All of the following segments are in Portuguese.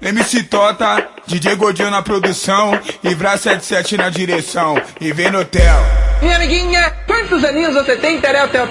MC Tota, DJ Godinho na produção e Vra 77 na direção. E vem no hotel. Minha amiguinha, quantos aninhos você tem, Terel Tel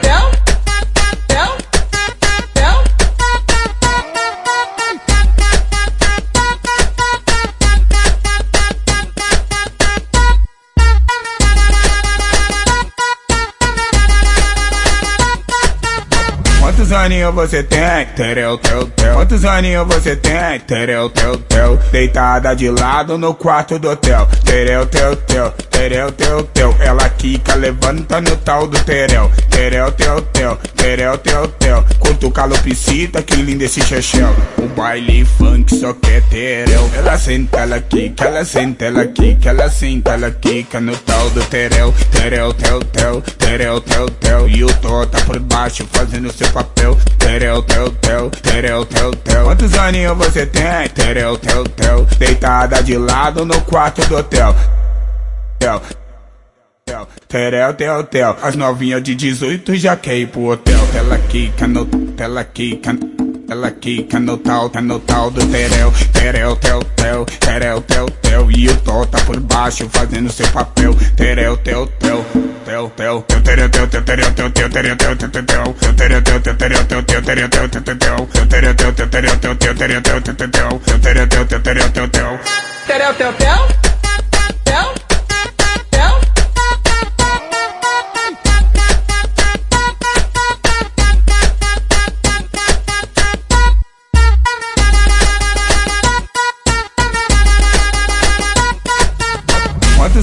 Quantos aninhos você tem? Tereu, teu, teu. Quantos aninhos você tem? Tereu, teu, teu. Deitada de lado no quarto do hotel. Tereu, teu, teu. Tereu, teu, teu. Ela quica, levanta no tal do tereu. Tereu, teu, teu. Tereu, teu, teu. Curto calopsita, que lindo esse chechel. O baile funk só quer tereu. Ela senta, ela quica, ela senta, ela quica, ela senta, ela quica no tal do tereu. Tereu, teu, teu. Tereu, teu, teu. E o tô tá por baixo fazendo seu papel. Tereu, teu, teu. Tereu, teu, teu. Quantos aninhos você tem? Tereu, teu, teu. Deitada de lado no quarto do hotel. Tel. Tel, Terel, tel, tel. As novinhas de 18 já quer ir pro hotel. Ela quica no. Ela quica. Ela quica no tal, tá no tal do terel, terel, tel, tel, terel, tel, tel. E o tó tá por baixo fazendo seu papel. Terel, tel, tel, tel, tel, tel, terel, tel, tel, terel, tel, tel, terel, tel, tel, tel, tel, terel, tel, tel, terel, tel, tel, terel, tel, tel, tel, tel, terel, tel, tel, terel, tel, tel, terel, tel, tel, tel, tel, terel, tel, tel, terel, tel, tel. Terel Tel? Tel?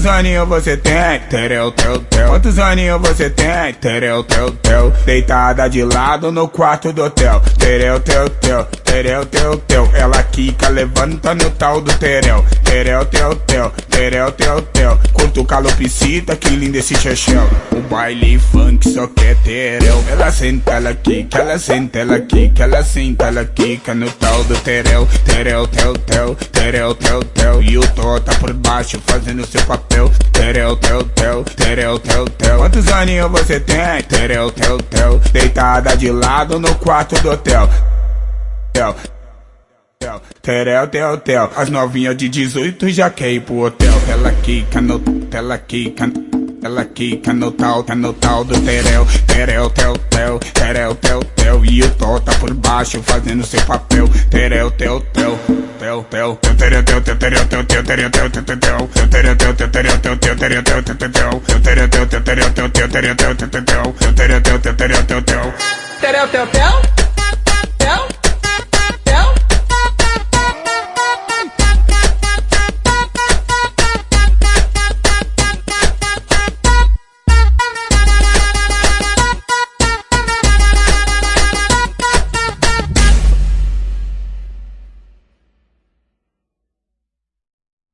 Quantos aninhos você tem? Tereu, teu, teu. Quantos aninhos você tem? Tereu, teu, teu. Deitada de lado no quarto do hotel. Tereu, teu, teu. Tereu, teu, teu. Ela quica, levanta no tal do tereu. Tereu, teu, teu. Tereu, teu, teu. Curto calopsita, que lindo esse chechel. O baile funk só quer tereu. Ela senta, ela quica, ela senta, ela quica, ela senta, ela quica no tal do tereu. Tereu, teu, teu. Tereu, teu, teu. E o tó tá por baixo fazendo seu papel. Tereu, teu, teu. Tereu, teu, teu. Quantos aninhos você tem? Tereu, teu, teu. Deitada de lado no quarto do hotel. Tel. Tel. Terel, tel, tel. As novinhas de 18 já quer ir pro hotel. Ela quica no. Ela quica. Ela quica no tal, tá no tal do terel. Terel, tel, tel. Terel, tel, tel. E o tó tá por baixo fazendo seu papel. Terel, tel, tel. Tel, tel. Terel, tel, tel, terel, tel, tel, terel, tel, tel, tel. Terel, tel, tel, terel, tel, tel, terel, tel, tel, tel. Terel, tel, tel, terel, tel, tel, terel, tel, tel, tel. Terel, tel, tel, terel, tel, tel. Terel Tel Tel? Tel?